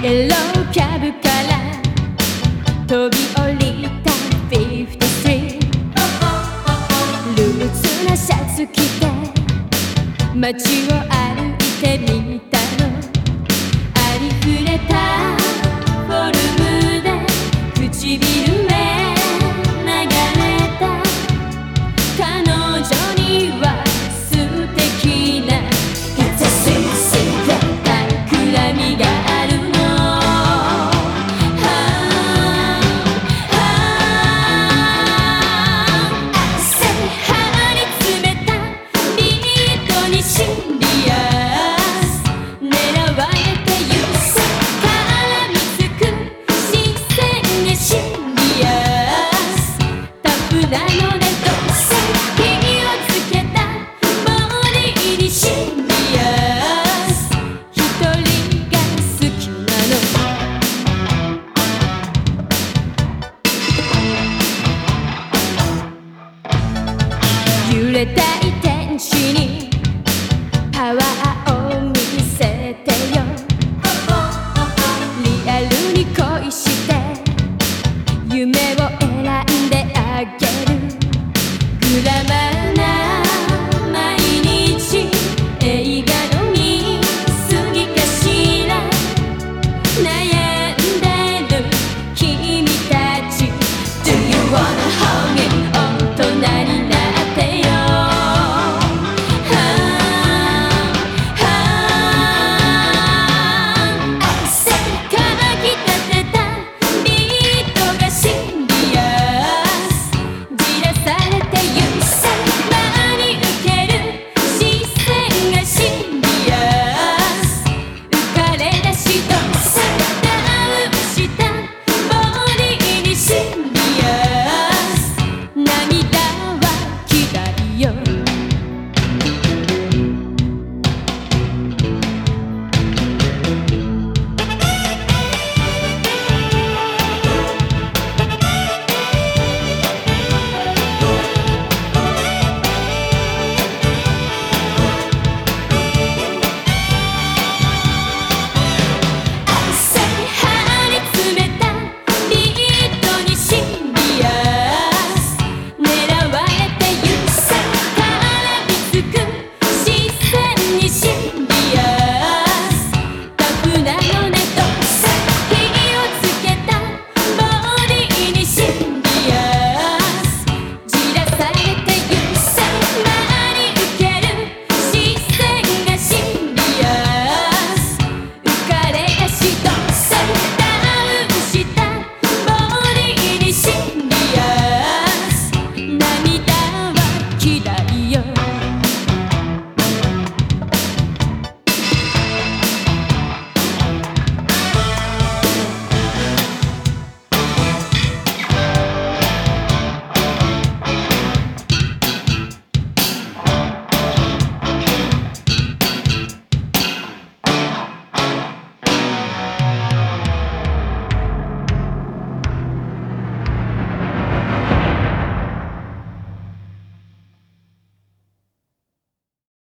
エローキャブから飛び降りた53ルーツなシャツ着て街を歩いてみたれた天使にパワーを見せてよ。リアルに恋して夢を選んであげる。グラマーな毎日映画の見過ぎかしら悩んでる君たち。Do you wanna